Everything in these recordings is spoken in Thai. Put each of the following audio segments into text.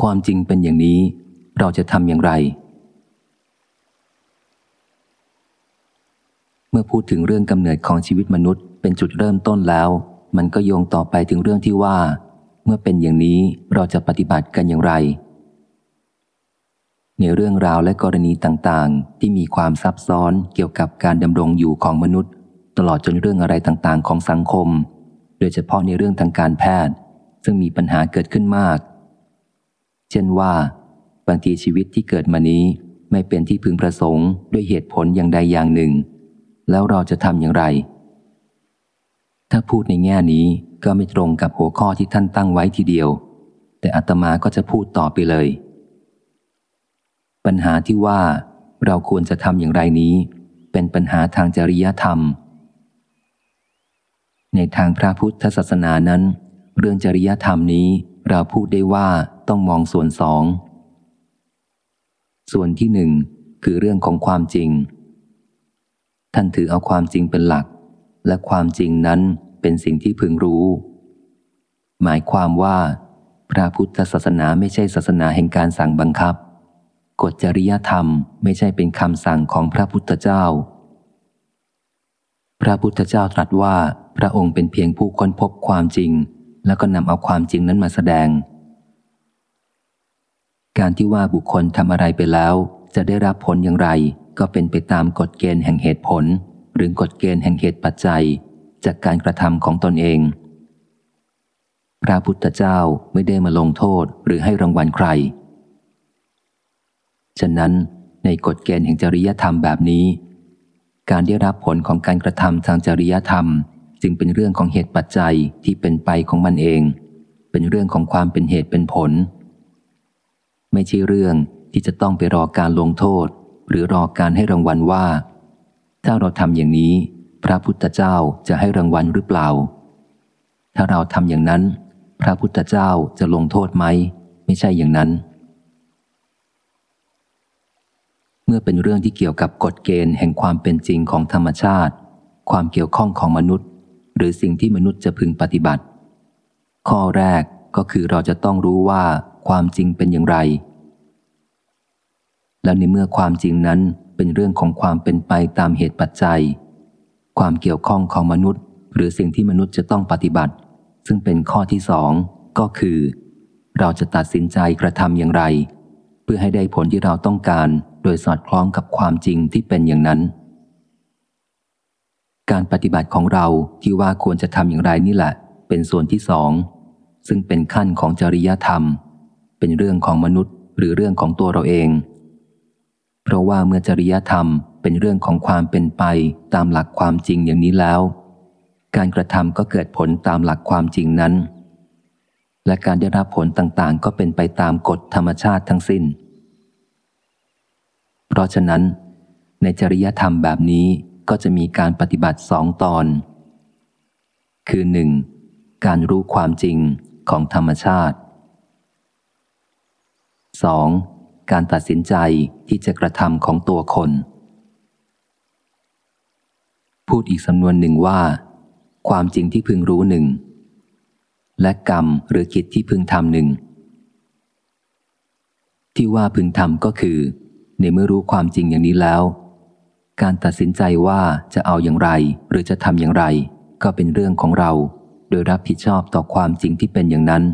ความจริงเป็นอย่างนี้ เราจะทำอย่างไร เมื่อพูดถึงเรื่องกำเนิดของชีวิตมนุษย์เป็นจุดเริ่มต้นแล้ว มันก็โยงต่อไปถึงเรื่องที่ว่า เมื่อเป็นอย่างนี้เราจะปฏิบัติกันอย่างไร ในเรื่องราวและกรณีต่างๆ ที่มีความซับซ้อนเกี่ยวกับการดำรงอยู่ของมนุษย์ ตลอดจนเรื่องอะไรต่างๆ ของสังคม โดยเฉพาะในเรื่องทางการแพทย์ ซึ่งมีปัญหาเกิดขึ้นมาก เช่นว่า บางทีชีวิตที่เกิดมานี้ไม่เป็นที่พึงประสงค์ด้วยเหตุผลอย่างใดอย่างหนึ่ง แล้วเราจะทำอย่างไร ถ้าพูดในแง่นี้ก็ไม่ตรงกับหัวข้อที่ท่านตั้งไว้ทีเดียว แต่อาตมาก็จะพูดต่อไปเลย ปัญหาที่ว่าเราควรจะทำอย่างไรนี้ เป็นปัญหาทางจริยธรรม ในทางพระพุทธศาสนานั้น เรื่องจริยธรรมนี้เราพูดได้ว่า ต้องมองส่วนสอง ส่วนที่หนึ่งคือเรื่องของความจริง ท่านถือเอาความจริงเป็นหลัก และความจริงนั้นเป็นสิ่งที่พึงรู้ หมายความว่า พระพุทธศาสนาไม่ใช่ศาสนาแห่งการสั่งบังคับ กฎจริยธรรมไม่ใช่เป็นคำสั่งของพระพุทธเจ้า พระพุทธเจ้าตรัสว่าพระองค์เป็นเพียงผู้ค้นพบความจริง แล้วก็นำเอาความจริงนั้นมาแสดง การที่ว่าบุคคลทำอะไรไปแล้ว จะได้รับผลอย่างไร ก็เป็นไปตามกฎเกณฑ์แห่งเหตุผล หรือกฎเกณฑ์แห่งเหตุปัจจัย จากการกระทำของตนเอง พระพุทธเจ้าไม่ได้มาลงโทษหรือให้รางวัลใคร ฉะนั้นในกฎเกณฑ์แห่งจริยธรรมแบบนี้ การได้รับผลของการกระทำทางจริยธรรม จึงเป็นเรื่องของเหตุปัจจัยที่เป็นไปของมันเอง เป็นเรื่องของความเป็นเหตุเป็นผล ไม่ใช่เรื่องที่จะต้องไปรอการลงโทษ หรือรอการให้รางวัลว่า ถ้าเราทำอย่างนี้ พระพุทธเจ้าจะให้รางวัลหรือเปล่า ถ้าเราทำอย่างนั้น พระพุทธเจ้าจะลงโทษไหม ไม่ใช่อย่างนั้น เมื่อเป็นเรื่องที่เกี่ยวกับกฎเกณฑ์แห่งความเป็นจริงของธรรมชาติ ความเกี่ยวข้องของมนุษย์ หรือสิ่งที่มนุษย์จะพึงปฏิบัติ ข้อแรกก็คือเราจะต้องรู้ว่า ความจริงเป็นอย่างไร แล้วในเมื่อความจริงนั้นเป็นเรื่องของความเป็นไปตามเหตุปัจจัย ความเกี่ยวข้องของมนุษย์ หรือสิ่งที่มนุษย์จะต้องปฏิบัติ ซึ่งเป็นข้อที่สองก็คือ เราจะตัดสินใจกระทำอย่างไร เพื่อให้ได้ผลที่เราต้องการ โดยสอดคล้องกับความจริงที่เป็นอย่างนั้น การปฏิบัติของเราที่ว่าควรจะทำอย่างไรนี่แหละ เป็นส่วนที่สองซึ่งเป็นขั้นของจริยธรรม เป็นเรื่องของมนุษย์หรือเรื่องของตัวเราเอง เพราะว่าเมื่อจริยธรรมเป็นเรื่องของความเป็นไปตามหลักความจริงอย่างนี้แล้ว การกระทำก็เกิดผลตามหลักความจริงนั้น และการได้รับผลต่างๆ ก็เป็นไปตามกฎธรรมชาติทั้งสิ้น เพราะฉะนั้น ในจริยธรรมแบบนี้ก็จะมีการปฏิบัติสองตอน คือหนึ่งการรู้ความจริงของธรรมชาติ 2. การตัดสินใจที่จะกระทำของตัวคน พูดอีกสำนวนหนึ่งว่า ความจริงที่พึงรู้หนึ่ง และกรรมหรือกิจที่พึงทำหนึ่ง ที่ว่าพึงทำก็คือ ในเมื่อรู้ความจริงอย่างนี้แล้ว การตัดสินใจว่าจะเอาอย่างไร หรือจะทำอย่างไร ก็เป็นเรื่องของเรา โดยรับผิดชอบต่อความจริงที่เป็นอย่างนั้น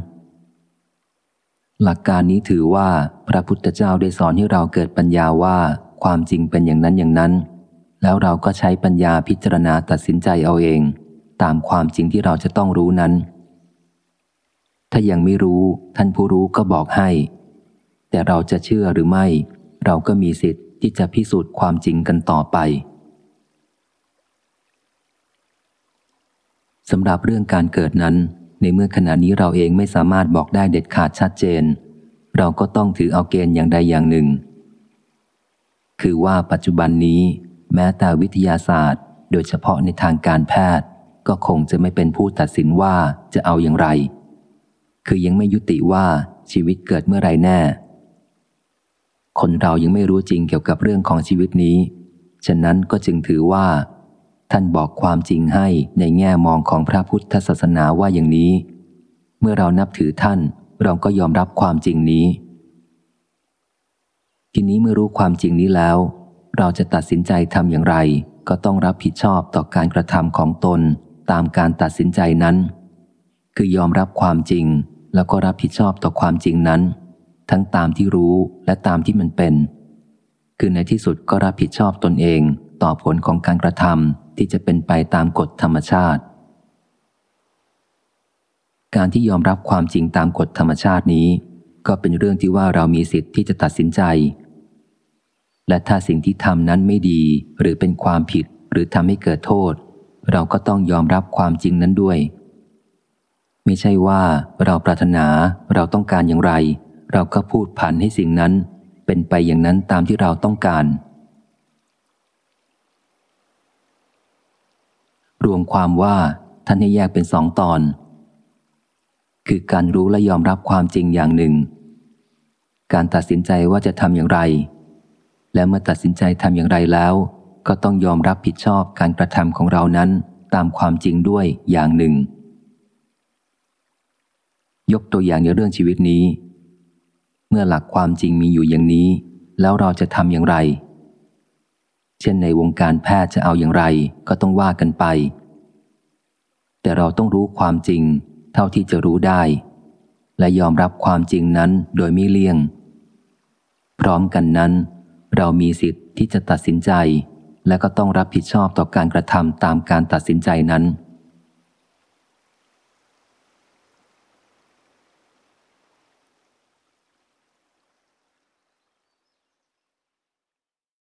หลักการนี้ถือว่าพระพุทธเจ้าได้สอนให้เราเกิดปัญญาว่าความจริงเป็นอย่างนั้นอย่างนั้น แล้วเราก็ใช้ปัญญาพิจารณาตัดสินใจเอาเอง ตามความจริงที่เราจะต้องรู้นั้น ถ้ายังไม่รู้ท่านผู้รู้ก็บอกให้ แต่เราจะเชื่อหรือไม่ เราก็มีสิทธิ์ที่จะพิสูจน์ความจริงกันต่อไปสำหรับเรื่องการเกิดนั้น ในเมื่อขณะนี้เราเองไม่สามารถบอกได้เด็ดขาดชัดเจน เราก็ต้องถือเอาเกณฑ์อย่างใดอย่างหนึ่ง คือว่าปัจจุบันนี้ แม้แต่วิทยาศาสตร์ โดยเฉพาะในทางการแพทย์ ก็คงจะไม่เป็นผู้ตัดสินว่าจะเอาอย่างไร คือยังไม่ยุติว่าชีวิตเกิดเมื่อไรแน่ คนเรายังไม่รู้จริงเกี่ยวกับเรื่องของชีวิตนี้ ฉะนั้นก็จึงถือว่า ท่านบอกความจริงให้ในแง่มองของพระพุทธศาสนาว่าอย่างนี้ เมื่อเรานับถือท่าน เราก็ยอมรับความจริงนี้ ทีนี้เมื่อรู้ความจริงนี้แล้ว เราจะตัดสินใจทำอย่างไร ก็ต้องรับผิดชอบต่อการกระทำของตนตามการตัดสินใจนั้น คือยอมรับความจริง แล้วก็รับผิดชอบต่อความจริงนั้น ทั้งตามที่รู้และตามที่มันเป็น คือในที่สุดก็รับผิดชอบตนเองต่อผลของการกระทำ ที่จะเป็นไปตามกฎธรรมชาติ การที่ยอมรับความจริงตามกฎธรรมชาตินี้ ก็เป็นเรื่องที่ว่าเรามีสิทธิ์ที่จะตัดสินใจ และถ้าสิ่งที่ทำนั้นไม่ดีหรือเป็นความผิดหรือทำให้เกิดโทษ เราก็ต้องยอมรับความจริงนั้นด้วย ไม่ใช่ว่าเราปรารถนาเราต้องการอย่างไร เราก็พูดผันให้สิ่งนั้น เป็นไปอย่างนั้นตามที่เราต้องการ รวมความว่าท่านให้แยกเป็นสองตอน คือการรู้และยอมรับความจริงอย่างหนึ่ง การตัดสินใจว่าจะทำอย่างไร และเมื่อตัดสินใจทำอย่างไรแล้ว ก็ต้องยอมรับผิดชอบการกระทำของเรานั้นตามความจริงด้วยอย่างหนึ่ง ยกตัวอย่างในเรื่องชีวิตนี้ เมื่อหลักความจริงมีอยู่อย่างนี้ แล้วเราจะทำอย่างไร เช่นในวงการแพทย์จะเอาอย่างไรก็ต้องว่ากันไป แต่เราต้องรู้ความจริง เท่าที่จะรู้ได้ และยอมรับความจริงนั้นโดยไม่เลี่ยง พร้อมกันนั้น เรามีสิทธิ์ที่จะตัดสินใจ และก็ต้องรับผิดชอบต่อการกระทำตามการตัดสินใจนั้น